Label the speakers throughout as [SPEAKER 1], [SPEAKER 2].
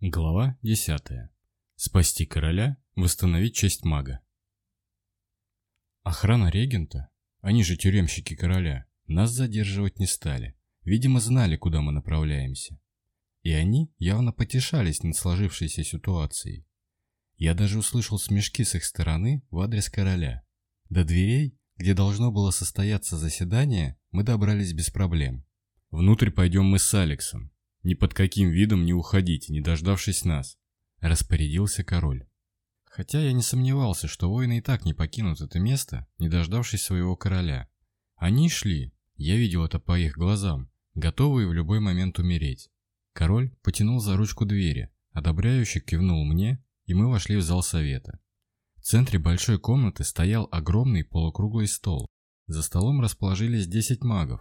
[SPEAKER 1] Глава 10. Спасти короля, восстановить честь мага. Охрана регента, они же тюремщики короля, нас задерживать не стали. Видимо, знали, куда мы направляемся. И они явно потешались над сложившейся ситуацией. Я даже услышал смешки с их стороны в адрес короля. До дверей, где должно было состояться заседание, мы добрались без проблем. Внутрь пойдем мы с Алексом, ни под каким видом не уходите, не дождавшись нас», — распорядился король. Хотя я не сомневался, что воины и так не покинут это место, не дождавшись своего короля. Они шли, я видел это по их глазам, готовые в любой момент умереть. Король потянул за ручку двери, одобряющий кивнул мне, и мы вошли в зал совета. В центре большой комнаты стоял огромный полукруглый стол. За столом расположились 10 магов.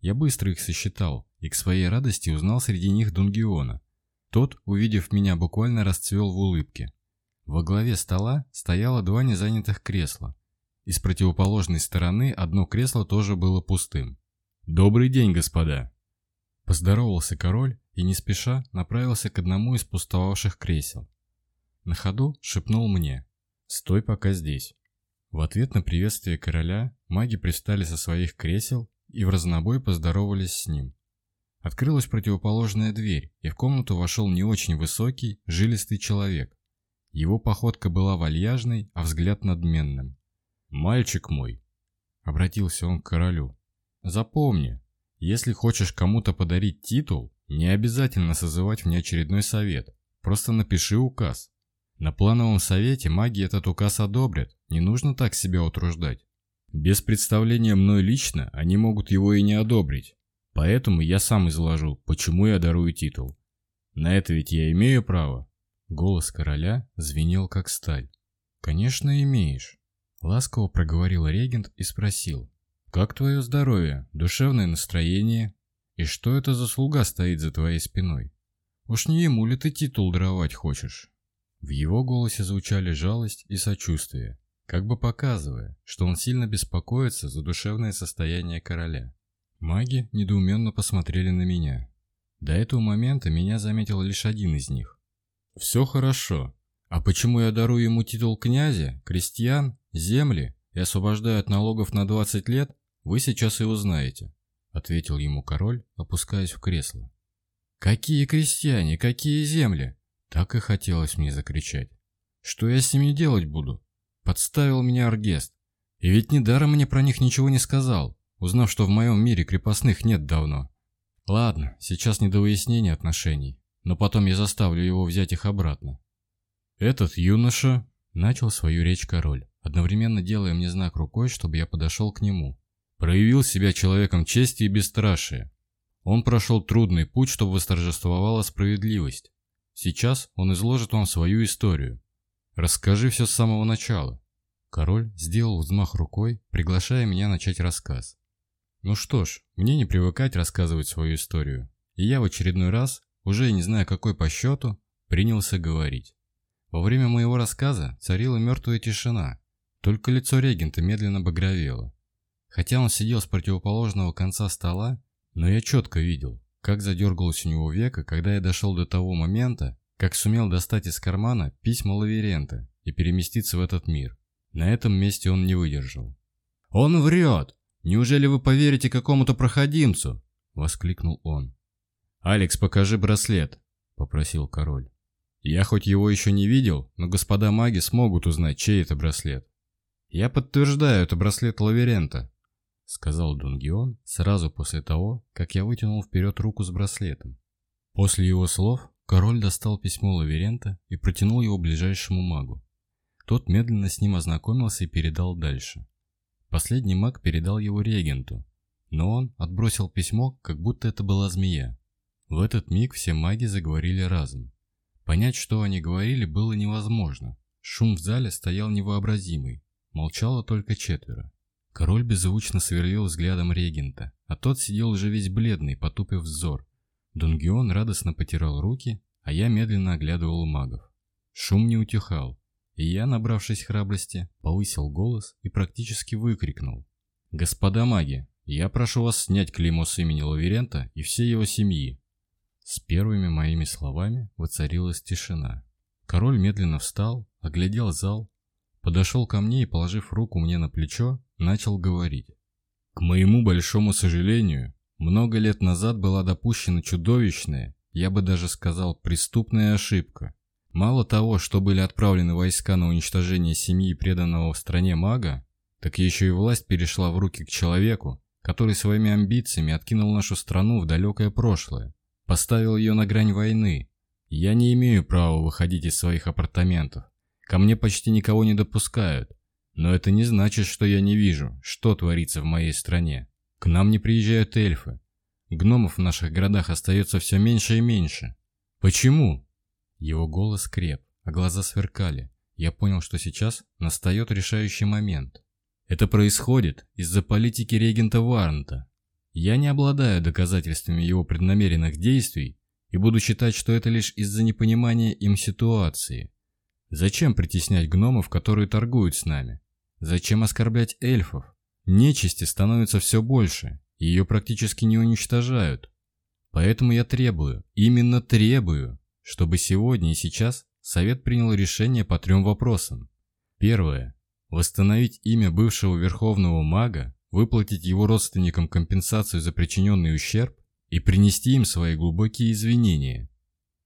[SPEAKER 1] Я быстро их сосчитал, и к своей радости узнал среди них Дунгиона. Тот, увидев меня, буквально расцвел в улыбке. Во главе стола стояло два незанятых кресла. Из противоположной стороны одно кресло тоже было пустым. «Добрый день, господа!» Поздоровался король и не спеша направился к одному из пустовавших кресел. На ходу шепнул мне «Стой пока здесь». В ответ на приветствие короля маги пристали со своих кресел и в разнобой поздоровались с ним. Открылась противоположная дверь, и в комнату вошел не очень высокий, жилистый человек. Его походка была вальяжной, а взгляд надменным. «Мальчик мой!» – обратился он к королю. «Запомни, если хочешь кому-то подарить титул, не обязательно созывать внеочередной совет, просто напиши указ. На плановом совете маги этот указ одобрят, не нужно так себя утруждать. Без представления мной лично они могут его и не одобрить, Поэтому я сам изложу, почему я дарую титул. На это ведь я имею право. Голос короля звенел как сталь. Конечно, имеешь. Ласково проговорил регент и спросил. Как твое здоровье, душевное настроение? И что это за слуга стоит за твоей спиной? Уж не ему ли ты титул даровать хочешь? В его голосе звучали жалость и сочувствие, как бы показывая, что он сильно беспокоится за душевное состояние короля. Маги недоуменно посмотрели на меня. До этого момента меня заметил лишь один из них. «Все хорошо. А почему я дарую ему титул князя, крестьян, земли и освобождаю от налогов на 20 лет, вы сейчас и узнаете», — ответил ему король, опускаясь в кресло. «Какие крестьяне, какие земли!» Так и хотелось мне закричать. «Что я с ними делать буду?» Подставил меня Аргест. И ведь недаром мне про них ничего не сказал узнав, что в моем мире крепостных нет давно. Ладно, сейчас не до выяснения отношений, но потом я заставлю его взять их обратно. Этот юноша начал свою речь король, одновременно делая мне знак рукой, чтобы я подошел к нему. Проявил себя человеком чести и бесстрашия. Он прошел трудный путь, чтобы восторжествовала справедливость. Сейчас он изложит вам свою историю. Расскажи все с самого начала. Король сделал взмах рукой, приглашая меня начать рассказ. Ну что ж, мне не привыкать рассказывать свою историю. И я в очередной раз, уже не знаю какой по счету, принялся говорить. Во время моего рассказа царила мертвая тишина, только лицо регента медленно багровело. Хотя он сидел с противоположного конца стола, но я четко видел, как задергалось у него века, когда я дошел до того момента, как сумел достать из кармана письма Лаверента и переместиться в этот мир. На этом месте он не выдержал. «Он врет!» «Неужели вы поверите какому-то проходимцу?» – воскликнул он. «Алекс, покажи браслет», – попросил король. «Я хоть его еще не видел, но господа маги смогут узнать, чей это браслет». «Я подтверждаю, это браслет Лаверента», – сказал Дунгион сразу после того, как я вытянул вперед руку с браслетом. После его слов король достал письмо Лаверента и протянул его ближайшему магу. Тот медленно с ним ознакомился и передал дальше. Последний маг передал его регенту, но он отбросил письмо, как будто это была змея. В этот миг все маги заговорили разом. Понять, что они говорили, было невозможно. Шум в зале стоял невообразимый. Молчало только четверо. Король беззвучно сверлил взглядом регента, а тот сидел уже весь бледный, потупив взор. Дунгион радостно потирал руки, а я медленно оглядывал магов. Шум не утихал. И Я, набравшись храбрости, повысил голос и практически выкрикнул. «Господа маги, я прошу вас снять клеймо с имени Лаверента и всей его семьи». С первыми моими словами воцарилась тишина. Король медленно встал, оглядел зал, подошел ко мне и, положив руку мне на плечо, начал говорить. «К моему большому сожалению, много лет назад была допущена чудовищная, я бы даже сказал, преступная ошибка – Мало того, что были отправлены войска на уничтожение семьи преданного в стране мага, так еще и власть перешла в руки к человеку, который своими амбициями откинул нашу страну в далекое прошлое, поставил ее на грань войны. Я не имею права выходить из своих апартаментов. Ко мне почти никого не допускают. Но это не значит, что я не вижу, что творится в моей стране. К нам не приезжают эльфы. Гномов в наших городах остается все меньше и меньше. Почему? Его голос креп, а глаза сверкали. Я понял, что сейчас настает решающий момент. Это происходит из-за политики регента Варнта. Я не обладаю доказательствами его преднамеренных действий и буду считать, что это лишь из-за непонимания им ситуации. Зачем притеснять гномов, которые торгуют с нами? Зачем оскорблять эльфов? Нечисти становится все больше, и ее практически не уничтожают. Поэтому я требую, именно требую, чтобы сегодня и сейчас Совет принял решение по трем вопросам. Первое. Восстановить имя бывшего верховного мага, выплатить его родственникам компенсацию за причиненный ущерб и принести им свои глубокие извинения.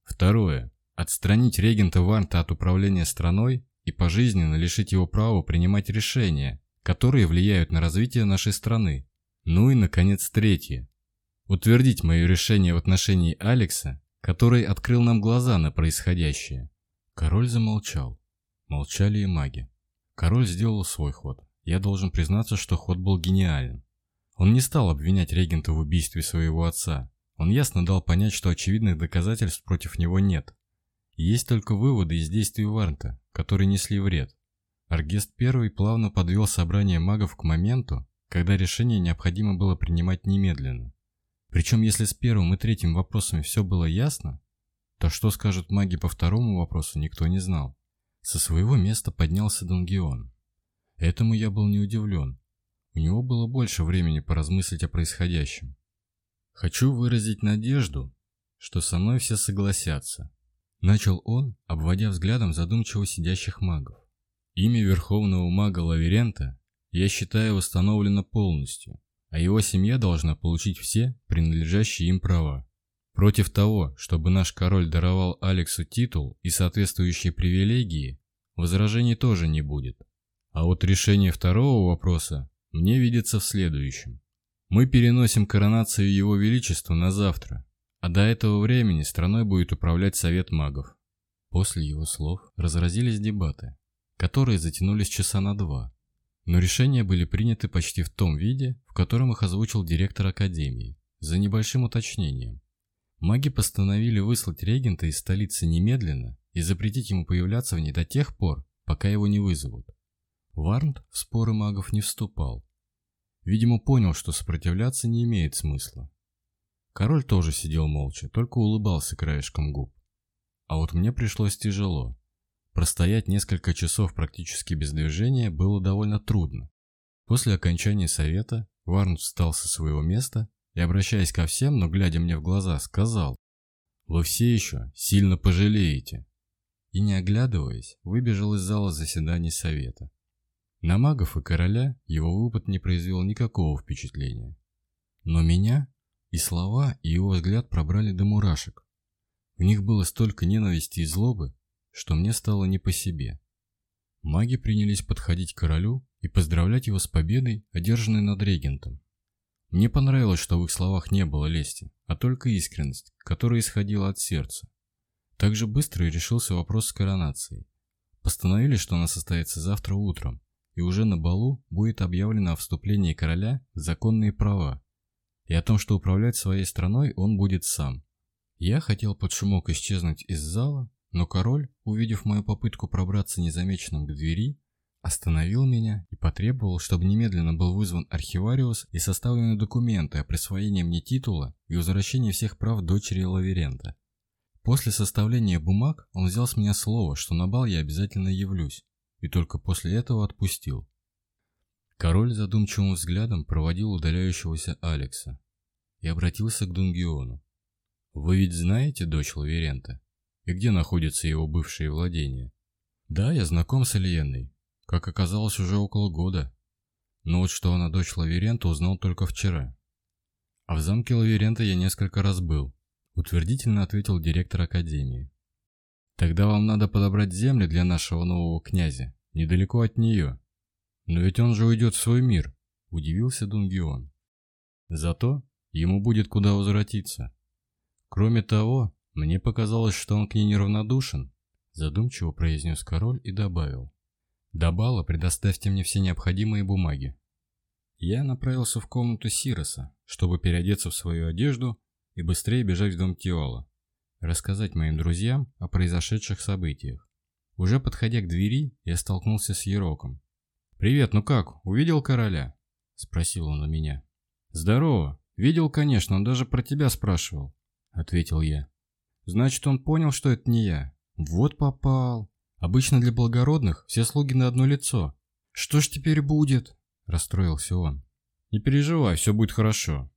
[SPEAKER 1] Второе. Отстранить регента Варнта от управления страной и пожизненно лишить его права принимать решения, которые влияют на развитие нашей страны. Ну и, наконец, третье. Утвердить мое решение в отношении Алекса который открыл нам глаза на происходящее. Король замолчал. Молчали и маги. Король сделал свой ход. Я должен признаться, что ход был гениален. Он не стал обвинять регента в убийстве своего отца. Он ясно дал понять, что очевидных доказательств против него нет. Есть только выводы из действий Варнта, которые несли вред. Аргест Первый плавно подвел собрание магов к моменту, когда решение необходимо было принимать немедленно. Причем, если с первым и третьим вопросами все было ясно, то что скажут маги по второму вопросу, никто не знал. Со своего места поднялся Донгион. Этому я был не удивлен. У него было больше времени поразмыслить о происходящем. «Хочу выразить надежду, что со мной все согласятся», начал он, обводя взглядом задумчиво сидящих магов. «Имя верховного мага Лаверента, я считаю, восстановлено полностью а его семья должна получить все принадлежащие им права. Против того, чтобы наш король даровал Алексу титул и соответствующие привилегии, возражений тоже не будет. А вот решение второго вопроса мне видится в следующем. Мы переносим коронацию Его Величества на завтра, а до этого времени страной будет управлять Совет магов. После его слов разразились дебаты, которые затянулись часа на два, но решения были приняты почти в том виде, в котором их озвучил директор академии, за небольшим уточнением. Маги постановили выслать регента из столицы немедленно и запретить ему появляться в ней до тех пор, пока его не вызовут. Варнт в споры магов не вступал. Видимо, понял, что сопротивляться не имеет смысла. Король тоже сидел молча, только улыбался краешком губ. А вот мне пришлось тяжело. Простоять несколько часов практически без движения было довольно трудно. После окончания совета Варн встал со своего места и, обращаясь ко всем, но глядя мне в глаза, сказал «Вы все еще сильно пожалеете». И, не оглядываясь, выбежал из зала заседаний совета. На магов и короля его выпад не произвел никакого впечатления. Но меня и слова, и его взгляд пробрали до мурашек. В них было столько ненависти и злобы, что мне стало не по себе. Маги принялись подходить к королю и поздравлять его с победой, одержанной над регентом. Мне понравилось, что в их словах не было лести, а только искренность, которая исходила от сердца. Также быстро и решился вопрос с коронацией. Постановили, что она состоится завтра утром, и уже на балу будет объявлено о вступлении короля в законные права, и о том, что управлять своей страной он будет сам. Я хотел под шумок исчезнуть из зала, но король, увидев мою попытку пробраться незамеченным к двери, остановил меня и потребовал, чтобы немедленно был вызван архивариус и составлены документы о присвоении мне титула и возвращении всех прав дочери Лаверента. После составления бумаг он взял с меня слово, что на бал я обязательно явлюсь, и только после этого отпустил. Король задумчивым взглядом проводил удаляющегося Алекса и обратился к Дунгиону. «Вы ведь знаете дочь Лаверента?» и где находятся его бывшие владения. Да, я знаком с Ильенной, как оказалось, уже около года. Но вот что она дочь Лаверента узнал только вчера. А в замке Лаверента я несколько раз был, утвердительно ответил директор академии. Тогда вам надо подобрать земли для нашего нового князя, недалеко от нее. Но ведь он же уйдет в свой мир, удивился Дунгион. Зато ему будет куда возвратиться. Кроме того, «Мне показалось, что он к ней неравнодушен», – задумчиво произнес король и добавил. «До бала предоставьте мне все необходимые бумаги». Я направился в комнату Сироса, чтобы переодеться в свою одежду и быстрее бежать в дом Тиола, рассказать моим друзьям о произошедших событиях. Уже подходя к двери, я столкнулся с Ероком. «Привет, ну как, увидел короля?» – спросил он у меня. «Здорово. Видел, конечно, он даже про тебя спрашивал», – ответил я. Значит, он понял, что это не я. Вот попал. Обычно для благородных все слуги на одно лицо. Что ж теперь будет? Расстроился он. Не переживай, все будет хорошо.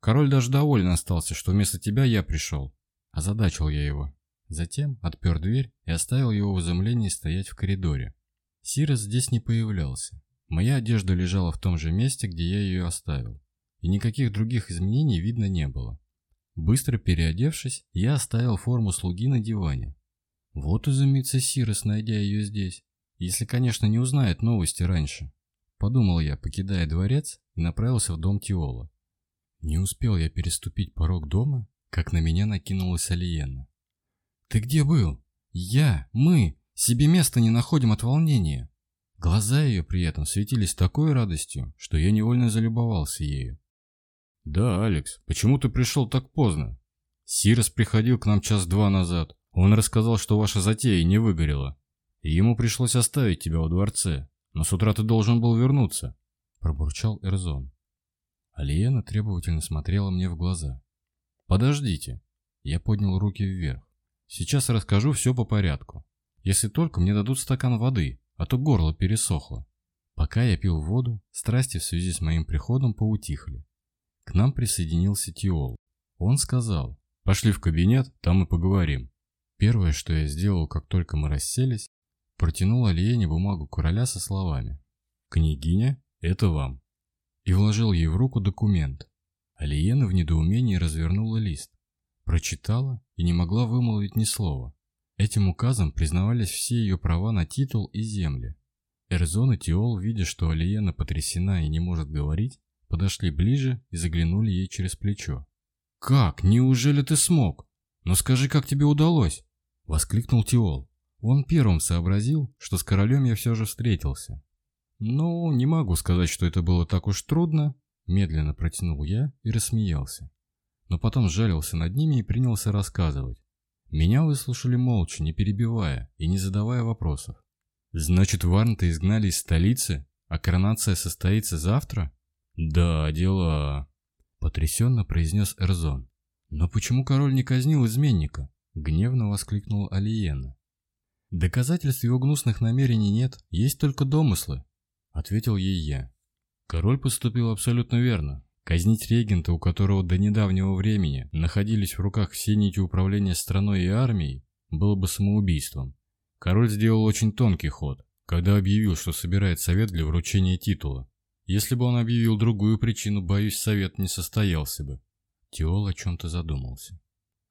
[SPEAKER 1] Король даже доволен остался, что вместо тебя я пришел. Озадачил я его. Затем отпер дверь и оставил его в изумлении стоять в коридоре. Сирос здесь не появлялся. Моя одежда лежала в том же месте, где я ее оставил. И никаких других изменений видно не было. Быстро переодевшись, я оставил форму слуги на диване. Вот изумится Сирос, найдя ее здесь, если, конечно, не узнает новости раньше. Подумал я, покидая дворец, и направился в дом Тиола. Не успел я переступить порог дома, как на меня накинулась Алиена. «Ты где был? Я, мы, себе места не находим от волнения!» Глаза ее при этом светились такой радостью, что я невольно залюбовался ею. «Да, Алекс, почему ты пришел так поздно?» «Сирос приходил к нам час-два назад. Он рассказал, что ваша затея не выгорела. И ему пришлось оставить тебя во дворце. Но с утра ты должен был вернуться», – пробурчал Эрзон. Алиена требовательно смотрела мне в глаза. «Подождите». Я поднял руки вверх. «Сейчас расскажу все по порядку. Если только мне дадут стакан воды, а то горло пересохло». Пока я пил воду, страсти в связи с моим приходом поутихли. К нам присоединился Тиол. Он сказал, пошли в кабинет, там и поговорим. Первое, что я сделал, как только мы расселись, протянул Алиене бумагу короля со словами «Княгиня, это вам» и вложил ей в руку документ. Алиена в недоумении развернула лист, прочитала и не могла вымолвить ни слова. Этим указом признавались все ее права на титул и земли. Эрзон и Тиол, видя, что Алиена потрясена и не может говорить, подошли ближе и заглянули ей через плечо. «Как? Неужели ты смог? Ну скажи, как тебе удалось?» – воскликнул Тиол. Он первым сообразил, что с королем я все же встретился. «Ну, не могу сказать, что это было так уж трудно», – медленно протянул я и рассмеялся. Но потом сжалился над ними и принялся рассказывать. Меня выслушали молча, не перебивая и не задавая вопросов. «Значит, Варнта изгнали из столицы, а коронация состоится завтра?» «Да, дела», — потрясенно произнес Эрзон. «Но почему король не казнил изменника?» — гневно воскликнул Алиена. «Доказательств его гнусных намерений нет, есть только домыслы», — ответил ей я. Король поступил абсолютно верно. Казнить регента, у которого до недавнего времени находились в руках все нити управления страной и армией, было бы самоубийством. Король сделал очень тонкий ход, когда объявил, что собирает совет для вручения титула. Если бы он объявил другую причину, боюсь, совет не состоялся бы. Теол о чем-то задумался.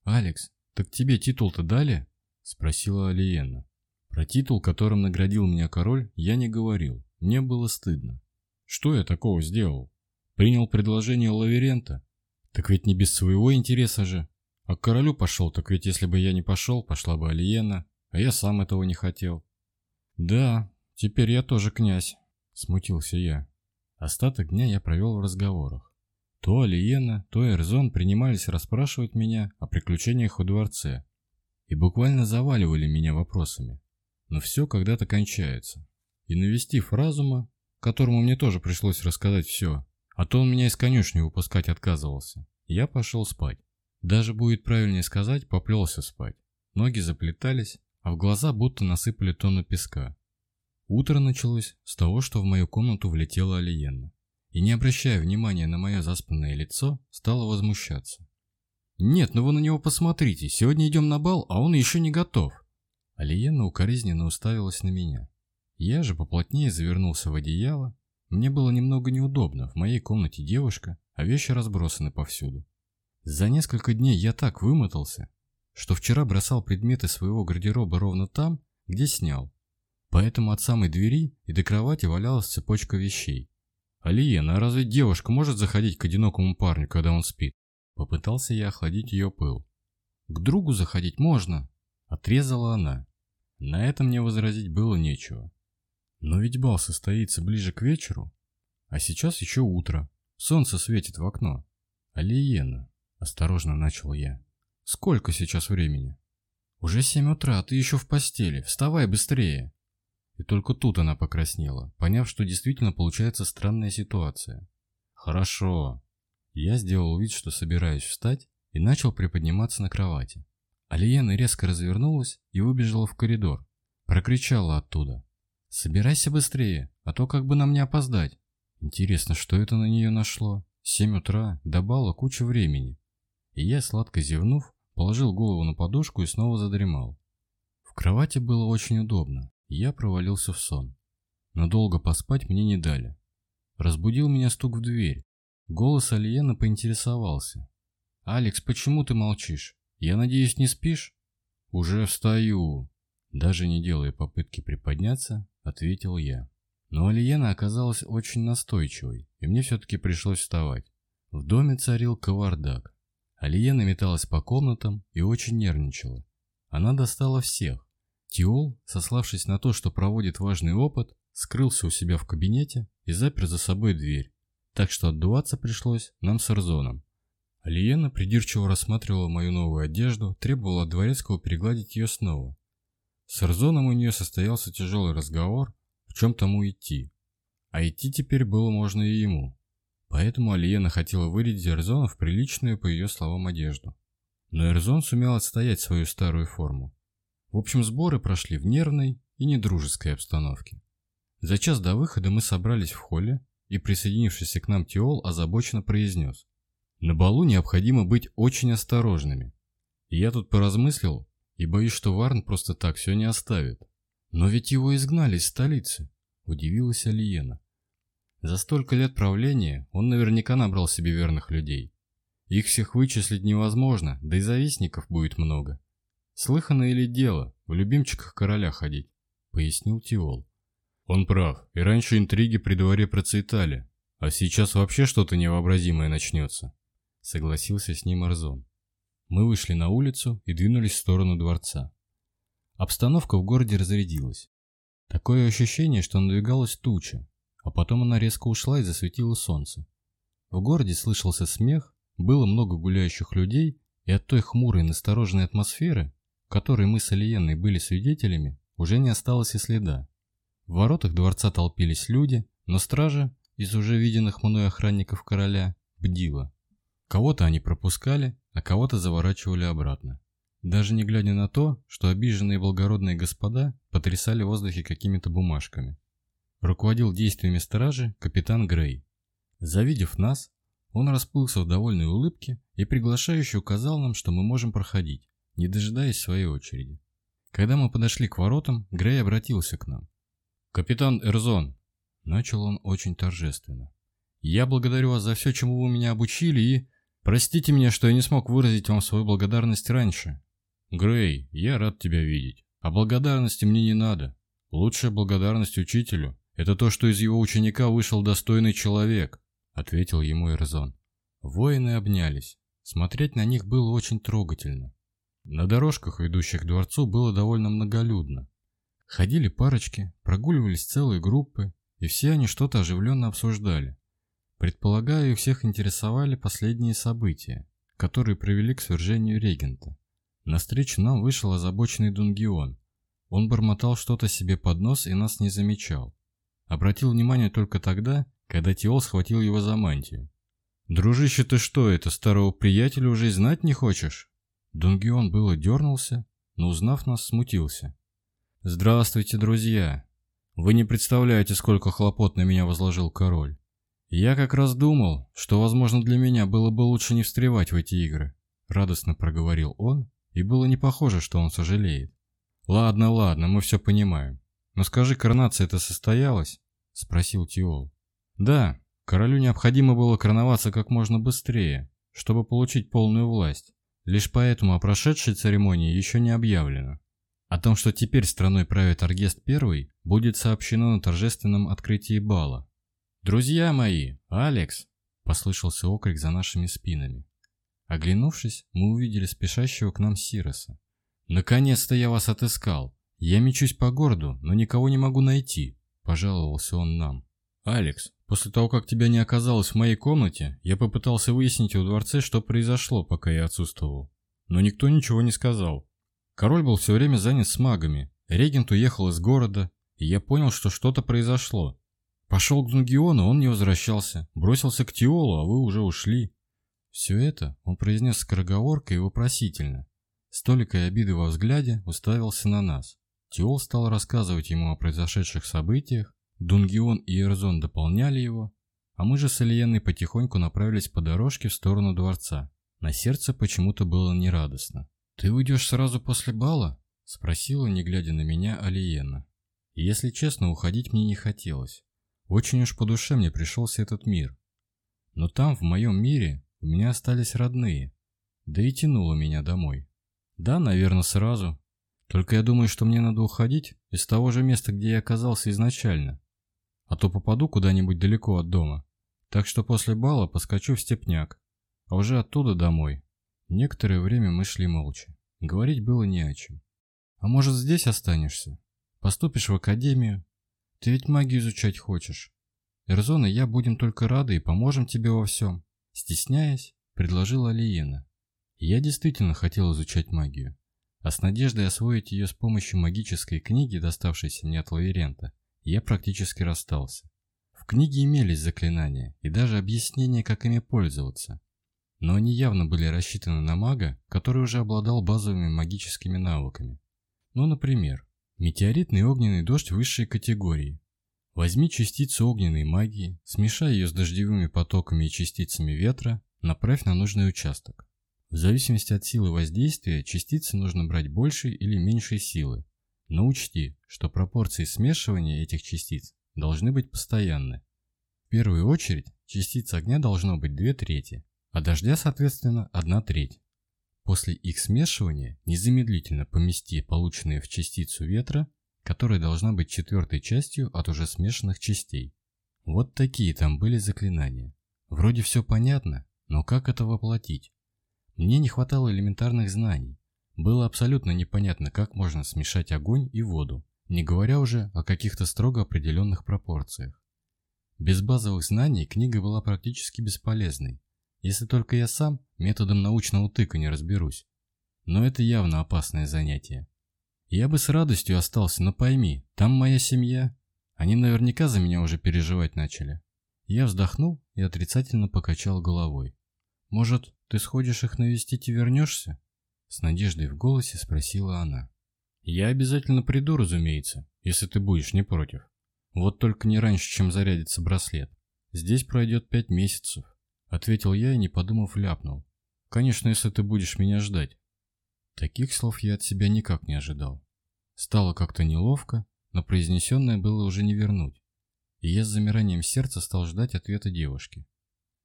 [SPEAKER 1] «Алекс, так тебе титул-то дали?» – спросила Алиена. «Про титул, которым наградил меня король, я не говорил. Мне было стыдно. Что я такого сделал? Принял предложение Лаверента? Так ведь не без своего интереса же. А к королю пошел, так ведь если бы я не пошел, пошла бы Алиена, а я сам этого не хотел». «Да, теперь я тоже князь», – смутился я. Остаток дня я провел в разговорах. То Алиена, то Эрзон принимались расспрашивать меня о приключениях у дворце и буквально заваливали меня вопросами. Но все когда-то кончается. И навестив разума, которому мне тоже пришлось рассказать все, а то он меня из конюшни выпускать отказывался, я пошел спать. Даже будет правильнее сказать, поплелся спать. Ноги заплетались, а в глаза будто насыпали тонну песка. Утро началось с того, что в мою комнату влетела Алиенна И не обращая внимания на мое заспанное лицо, стала возмущаться. «Нет, ну вы на него посмотрите, сегодня идем на бал, а он еще не готов!» Алиенна укоризненно уставилась на меня. Я же поплотнее завернулся в одеяло. Мне было немного неудобно, в моей комнате девушка, а вещи разбросаны повсюду. За несколько дней я так вымотался, что вчера бросал предметы своего гардероба ровно там, где снял, Поэтому от самой двери и до кровати валялась цепочка вещей. «Алиена, а разве девушка может заходить к одинокому парню, когда он спит?» Попытался я охладить ее пыл. «К другу заходить можно!» Отрезала она. На это мне возразить было нечего. Но ведь бал состоится ближе к вечеру, а сейчас еще утро. Солнце светит в окно. «Алиена», — осторожно начал я, — «сколько сейчас времени?» «Уже семь утра, ты еще в постели. Вставай быстрее!» И только тут она покраснела, поняв, что действительно получается странная ситуация. «Хорошо». Я сделал вид, что собираюсь встать, и начал приподниматься на кровати. Алиена резко развернулась и выбежала в коридор. Прокричала оттуда. «Собирайся быстрее, а то как бы нам не опоздать». Интересно, что это на нее нашло? Семь утра, до бала куча времени. И я, сладко зевнув, положил голову на подушку и снова задремал. В кровати было очень удобно. Я провалился в сон. Но долго поспать мне не дали. Разбудил меня стук в дверь. Голос Алиена поинтересовался. «Алекс, почему ты молчишь? Я надеюсь, не спишь?» «Уже встаю!» Даже не делая попытки приподняться, ответил я. Но Алиена оказалась очень настойчивой, и мне все-таки пришлось вставать. В доме царил кавардак. Алиена металась по комнатам и очень нервничала. Она достала всех, Тиол, сославшись на то, что проводит важный опыт, скрылся у себя в кабинете и запер за собой дверь, так что отдуваться пришлось нам с Эрзоном. Алиена придирчиво рассматривала мою новую одежду, требовала от дворецкого перегладить ее снова. С Эрзоном у нее состоялся тяжелый разговор, в чем тому идти. А идти теперь было можно и ему. Поэтому Алиена хотела вырядить Эрзона в приличную, по ее словам, одежду. Но Эрзон сумел отстоять свою старую форму. В общем, сборы прошли в нервной и недружеской обстановке. За час до выхода мы собрались в холле, и присоединившийся к нам Теол озабоченно произнес. На балу необходимо быть очень осторожными. И я тут поразмыслил и боюсь, что Варн просто так все не оставит. Но ведь его изгнали из столицы, удивилась Алиена. За столько лет правления он наверняка набрал себе верных людей. Их всех вычислить невозможно, да и завистников будет много. Слыхано или дело в любимчиках короля ходить, пояснил Тиол. Он прав, и раньше интриги при дворе процветали, а сейчас вообще что-то невообразимое начнется, согласился с ним Арзон. Мы вышли на улицу и двинулись в сторону дворца. Обстановка в городе разрядилась. Такое ощущение, что надвигалась туча, а потом она резко ушла и засветило солнце. В городе слышался смех, было много гуляющих людей, и от той хмурой настороженной атмосферы, которой мы с Алиенной были свидетелями, уже не осталось и следа. В воротах дворца толпились люди, но стража из уже виденных мной охранников короля бдила. Кого-то они пропускали, а кого-то заворачивали обратно. Даже не глядя на то, что обиженные благородные господа потрясали в воздухе какими-то бумажками. Руководил действиями стражи капитан Грей. Завидев нас, он расплылся в довольной улыбке и приглашающе указал нам, что мы можем проходить не дожидаясь своей очереди. Когда мы подошли к воротам, Грей обратился к нам. «Капитан Эрзон!» – начал он очень торжественно. «Я благодарю вас за все, чему вы меня обучили, и... Простите меня, что я не смог выразить вам свою благодарность раньше. Грей, я рад тебя видеть. А благодарности мне не надо. Лучшая благодарность учителю – это то, что из его ученика вышел достойный человек», – ответил ему Эрзон. Воины обнялись. Смотреть на них было очень трогательно. На дорожках, ведущих к дворцу, было довольно многолюдно. Ходили парочки, прогуливались целые группы, и все они что-то оживленно обсуждали. Предполагаю, их всех интересовали последние события, которые привели к свержению регента. На встречу нам вышел озабоченный Дунгион. Он бормотал что-то себе под нос и нас не замечал. Обратил внимание только тогда, когда Тиол схватил его за мантию. «Дружище, ты что, это старого приятеля уже и знать не хочешь?» Дунгион было дернулся, но, узнав нас, смутился. «Здравствуйте, друзья! Вы не представляете, сколько хлопот на меня возложил король. Я как раз думал, что, возможно, для меня было бы лучше не встревать в эти игры», радостно проговорил он, и было не похоже, что он сожалеет. «Ладно, ладно, мы все понимаем. Но скажи, коронация это состоялась?» – спросил Тиол. «Да, королю необходимо было короноваться как можно быстрее, чтобы получить полную власть. Лишь поэтому о прошедшей церемонии еще не объявлено. О том, что теперь страной правит Аргест первый, будет сообщено на торжественном открытии бала. «Друзья мои! Алекс!» – послышался окрик за нашими спинами. Оглянувшись, мы увидели спешащего к нам Сироса. «Наконец-то я вас отыскал! Я мечусь по городу, но никого не могу найти!» – пожаловался он нам. «Алекс, После того, как тебя не оказалось в моей комнате, я попытался выяснить у дворце, что произошло, пока я отсутствовал. Но никто ничего не сказал. Король был все время занят с магами. Регент уехал из города, и я понял, что что-то произошло. Пошел к Нугиону, он не возвращался. Бросился к Тиолу, а вы уже ушли. Все это он произнес скороговоркой и вопросительно. С толикой обиды во взгляде уставился на нас. Тиол стал рассказывать ему о произошедших событиях, Дунгион и Ерзон дополняли его, а мы же с Ильеной потихоньку направились по дорожке в сторону дворца. На сердце почему-то было нерадостно. «Ты уйдешь сразу после бала?» – спросила, не глядя на меня, Алиена. Если честно, уходить мне не хотелось. Очень уж по душе мне пришелся этот мир. Но там, в моем мире, у меня остались родные. Да и тянуло меня домой. Да, наверное, сразу. Только я думаю, что мне надо уходить из того же места, где я оказался изначально а то попаду куда-нибудь далеко от дома. Так что после бала поскочу в степняк, а уже оттуда домой. Некоторое время мы шли молча. Говорить было не о чем. А может, здесь останешься? Поступишь в академию? Ты ведь магию изучать хочешь. Эрзон и я будем только рады и поможем тебе во всем. Стесняясь, предложила Алиена. Я действительно хотел изучать магию, а с надеждой освоить ее с помощью магической книги, доставшейся мне от Лаверента – я практически расстался. В книге имелись заклинания и даже объяснения, как ими пользоваться, но они явно были рассчитаны на мага, который уже обладал базовыми магическими навыками. Ну, например, метеоритный огненный дождь высшей категории. Возьми частицу огненной магии, смешай ее с дождевыми потоками и частицами ветра, направь на нужный участок. В зависимости от силы воздействия, частицы нужно брать больше или меньшей силы, но учти, что пропорции смешивания этих частиц должны быть постоянны. В первую очередь, частиц огня должно быть 2 трети, а дождя, соответственно, 1 треть. После их смешивания незамедлительно помести полученные в частицу ветра, которая должна быть четвертой частью от уже смешанных частей. Вот такие там были заклинания. Вроде все понятно, но как это воплотить? Мне не хватало элементарных знаний, было абсолютно непонятно, как можно смешать огонь и воду, не говоря уже о каких-то строго определенных пропорциях. Без базовых знаний книга была практически бесполезной, если только я сам методом научного тыка не разберусь. Но это явно опасное занятие. Я бы с радостью остался, но пойми, там моя семья. Они наверняка за меня уже переживать начали. Я вздохнул и отрицательно покачал головой. Может, ты сходишь их навестить и вернешься? С надеждой в голосе спросила она. «Я обязательно приду, разумеется, если ты будешь не против. Вот только не раньше, чем зарядится браслет. Здесь пройдет пять месяцев», — ответил я и, не подумав, ляпнул. «Конечно, если ты будешь меня ждать». Таких слов я от себя никак не ожидал. Стало как-то неловко, но произнесенное было уже не вернуть. И я с замиранием сердца стал ждать ответа девушки.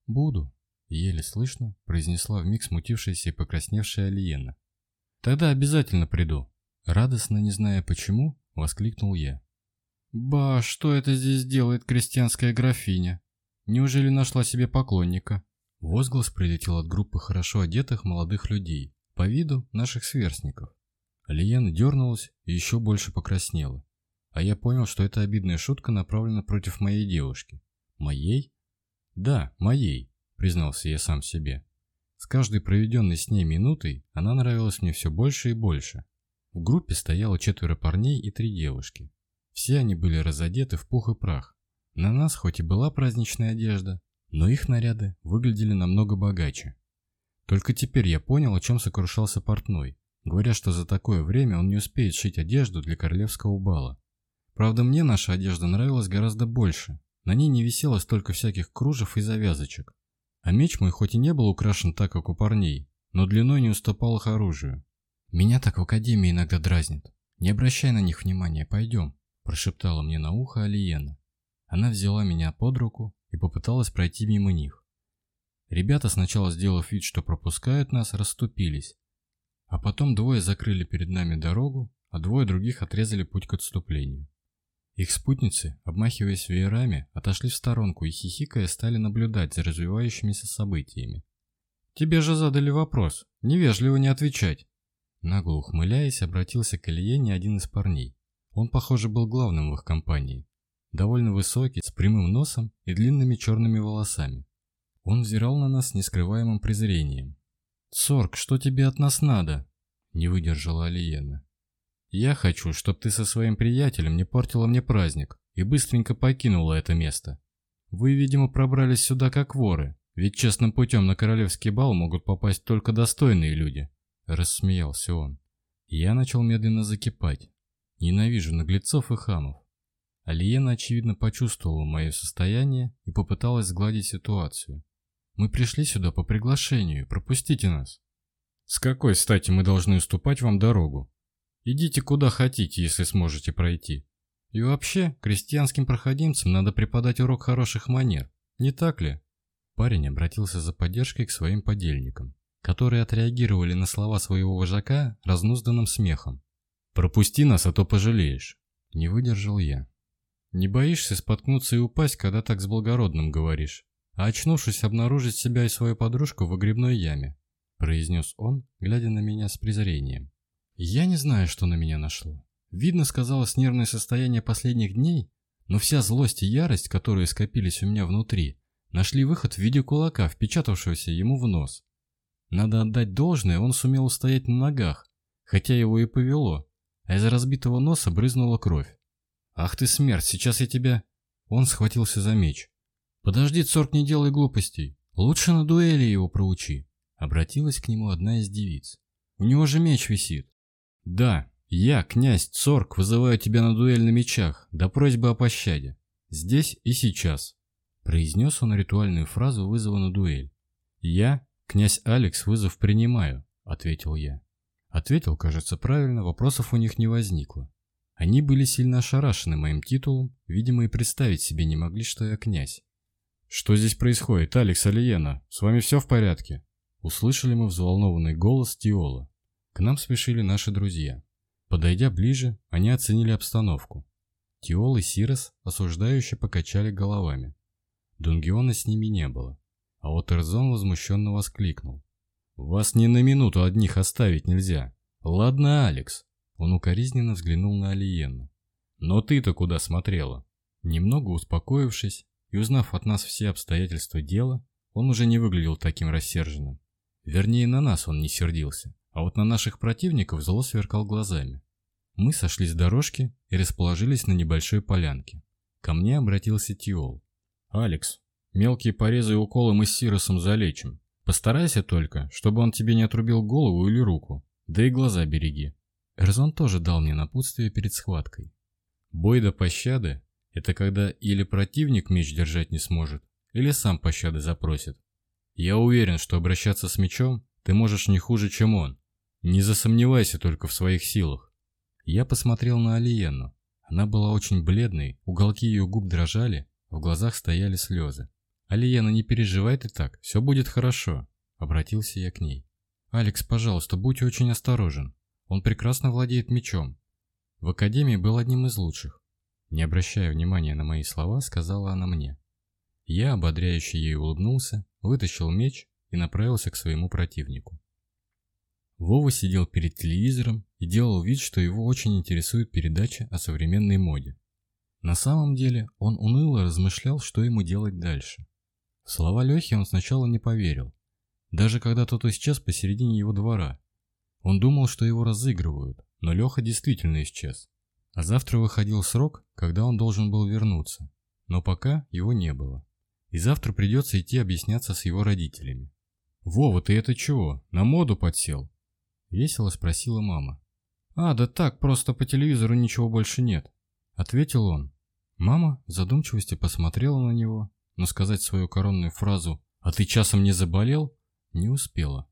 [SPEAKER 1] «Буду», Еле слышно произнесла вмиг смутившаяся и покрасневшая Алиена. «Тогда обязательно приду!» Радостно, не зная почему, воскликнул я. «Ба, что это здесь делает крестьянская графиня? Неужели нашла себе поклонника?» Возглас прилетел от группы хорошо одетых молодых людей, по виду наших сверстников. Лиена дернулась и еще больше покраснела. А я понял, что эта обидная шутка направлена против моей девушки. Моей? Да, моей признался я сам себе. С каждой проведенной с ней минутой она нравилась мне все больше и больше. В группе стояло четверо парней и три девушки. Все они были разодеты в пух и прах. На нас хоть и была праздничная одежда, но их наряды выглядели намного богаче. Только теперь я понял, о чем сокрушался портной, говоря, что за такое время он не успеет шить одежду для королевского бала. Правда, мне наша одежда нравилась гораздо больше. На ней не висело столько всяких кружев и завязочек. А меч мой хоть и не был украшен так, как у парней, но длиной не уступал их оружию. «Меня так в академии иногда дразнит. Не обращай на них внимания, пойдем», – прошептала мне на ухо Алиена. Она взяла меня под руку и попыталась пройти мимо них. Ребята, сначала сделав вид, что пропускают нас, расступились. А потом двое закрыли перед нами дорогу, а двое других отрезали путь к отступлению. Их спутницы, обмахиваясь веерами, отошли в сторонку и хихикая стали наблюдать за развивающимися событиями. «Тебе же задали вопрос. Невежливо не отвечать!» Нагло ухмыляясь, обратился к Илье не один из парней. Он, похоже, был главным в их компании. Довольно высокий, с прямым носом и длинными черными волосами. Он взирал на нас с нескрываемым презрением. «Сорг, что тебе от нас надо?» – не выдержала Алиена. Я хочу, чтобы ты со своим приятелем не портила мне праздник и быстренько покинула это место. Вы, видимо, пробрались сюда как воры, ведь честным путем на королевский бал могут попасть только достойные люди», – рассмеялся он. Я начал медленно закипать. Ненавижу наглецов и хамов. Алиена, очевидно, почувствовала мое состояние и попыталась сгладить ситуацию. «Мы пришли сюда по приглашению, пропустите нас». «С какой стати мы должны уступать вам дорогу?» Идите куда хотите, если сможете пройти. И вообще, крестьянским проходимцам надо преподать урок хороших манер, не так ли? Парень обратился за поддержкой к своим подельникам, которые отреагировали на слова своего вожака разнузданным смехом. «Пропусти нас, а то пожалеешь!» Не выдержал я. «Не боишься споткнуться и упасть, когда так с благородным говоришь, а очнувшись обнаружить себя и свою подружку в грибной яме?» произнес он, глядя на меня с презрением. Я не знаю, что на меня нашло. Видно, сказалось нервное состояние последних дней, но вся злость и ярость, которые скопились у меня внутри, нашли выход в виде кулака, впечатавшегося ему в нос. Надо отдать должное, он сумел устоять на ногах, хотя его и повело, а из разбитого носа брызнула кровь. «Ах ты смерть, сейчас я тебя...» Он схватился за меч. «Подожди, Цорк, не делай глупостей. Лучше на дуэли его проучи», — обратилась к нему одна из девиц. «У него же меч висит». «Да, я, князь Цорк, вызываю тебя на дуэль на мечах, до просьбы о пощаде. Здесь и сейчас», – произнес он ритуальную фразу вызова на дуэль. «Я, князь Алекс, вызов принимаю», – ответил я. Ответил, кажется, правильно, вопросов у них не возникло. Они были сильно ошарашены моим титулом, видимо, и представить себе не могли, что я князь. «Что здесь происходит, Алекс Алиена? С вами все в порядке?» Услышали мы взволнованный голос Тиола. К нам спешили наши друзья. Подойдя ближе, они оценили обстановку. Тиол и Сирос осуждающе покачали головами. Дунгиона с ними не было. А вот Эрзон возмущенно воскликнул. «Вас ни на минуту одних оставить нельзя. Ладно, Алекс». Он укоризненно взглянул на Алиенну. «Но ты-то куда смотрела?» Немного успокоившись и узнав от нас все обстоятельства дела, он уже не выглядел таким рассерженным. Вернее, на нас он не сердился, а вот на наших противников зло сверкал глазами. Мы сошли с дорожки и расположились на небольшой полянке. Ко мне обратился Тиол. «Алекс, мелкие порезы и уколы мы с Сиросом залечим. Постарайся только, чтобы он тебе не отрубил голову или руку. Да и глаза береги». Эрзон тоже дал мне напутствие перед схваткой. Бой до пощады – это когда или противник меч держать не сможет, или сам пощады запросит. Я уверен, что обращаться с мечом ты можешь не хуже, чем он. Не засомневайся только в своих силах. Я посмотрел на Алиену. Она была очень бледной, уголки ее губ дрожали, в глазах стояли слезы. «Алиена, не переживай ты так, все будет хорошо», — обратился я к ней. «Алекс, пожалуйста, будь очень осторожен. Он прекрасно владеет мечом. В академии был одним из лучших». Не обращая внимания на мои слова, сказала она мне. Я, ободряюще ей улыбнулся, вытащил меч и направился к своему противнику. Вова сидел перед телевизором и делал вид, что его очень интересует передача о современной моде. На самом деле он уныло размышлял, что ему делать дальше. Слова Лехи он сначала не поверил, даже когда тот исчез посередине его двора. Он думал, что его разыгрывают, но Леха действительно исчез. А завтра выходил срок, когда он должен был вернуться, но пока его не было. И завтра придется идти объясняться с его родителями. «Вова, ты это чего? На моду подсел?» – весело спросила мама. «А, да так, просто по телевизору ничего больше нет», – ответил он. Мама в задумчивости посмотрела на него, но сказать свою коронную фразу «А ты часом не заболел?» не успела.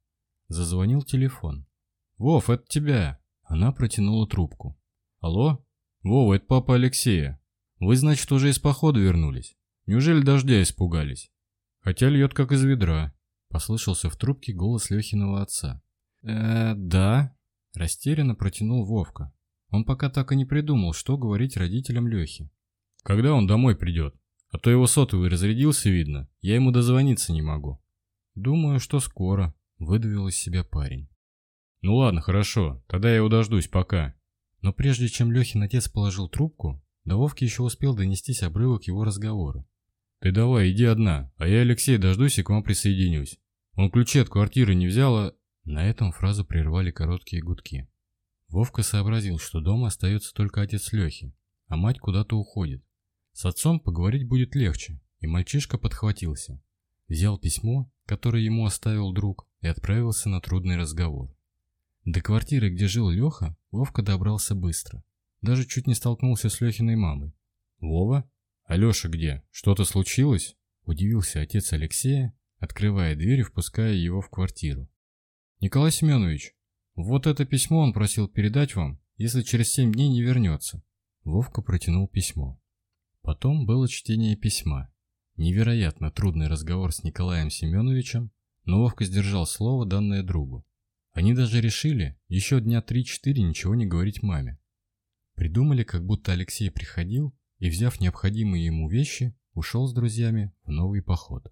[SPEAKER 1] Зазвонил телефон. «Вов, это тебя!» Она протянула трубку. «Алло? Вова, это папа Алексея. Вы, значит, уже из похода вернулись? Неужели дождя испугались?» «Хотя льет как из ведра», — послышался в трубке голос Лехиного отца. Э, да», – растерянно протянул Вовка. Он пока так и не придумал, что говорить родителям Лехи. «Когда он домой придет? А то его сотовый разрядился, видно. Я ему дозвониться не могу». «Думаю, что скоро», – выдавил из себя парень. «Ну ладно, хорошо. Тогда я его дождусь, пока». Но прежде чем Лехин отец положил трубку, до Вовки еще успел донестись обрывок его разговора. «Ты давай, иди одна, а я Алексей дождусь и к вам присоединюсь. Он ключи от квартиры не взял, а на этом фразу прервали короткие гудки. Вовка сообразил, что дома остается только отец Лехи, а мать куда-то уходит. С отцом поговорить будет легче, и мальчишка подхватился. Взял письмо, которое ему оставил друг, и отправился на трудный разговор. До квартиры, где жил Леха, Вовка добрался быстро. Даже чуть не столкнулся с Лехиной мамой. «Вова? Алеша где? Что-то случилось?» – удивился отец Алексея, открывая дверь и впуская его в квартиру. «Николай Семенович, вот это письмо он просил передать вам, если через семь дней не вернется». Вовка протянул письмо. Потом было чтение письма. Невероятно трудный разговор с Николаем Семеновичем, но Вовка сдержал слово, данное другу. Они даже решили еще дня 3-4 ничего не говорить маме. Придумали, как будто Алексей приходил и, взяв необходимые ему вещи, ушел с друзьями в новый поход.